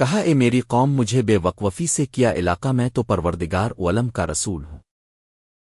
کہا، اے میری قوم، مجھے بے وقوفی سے کیا علاقہ میں تو پروردگار علم کا رسول ہوں۔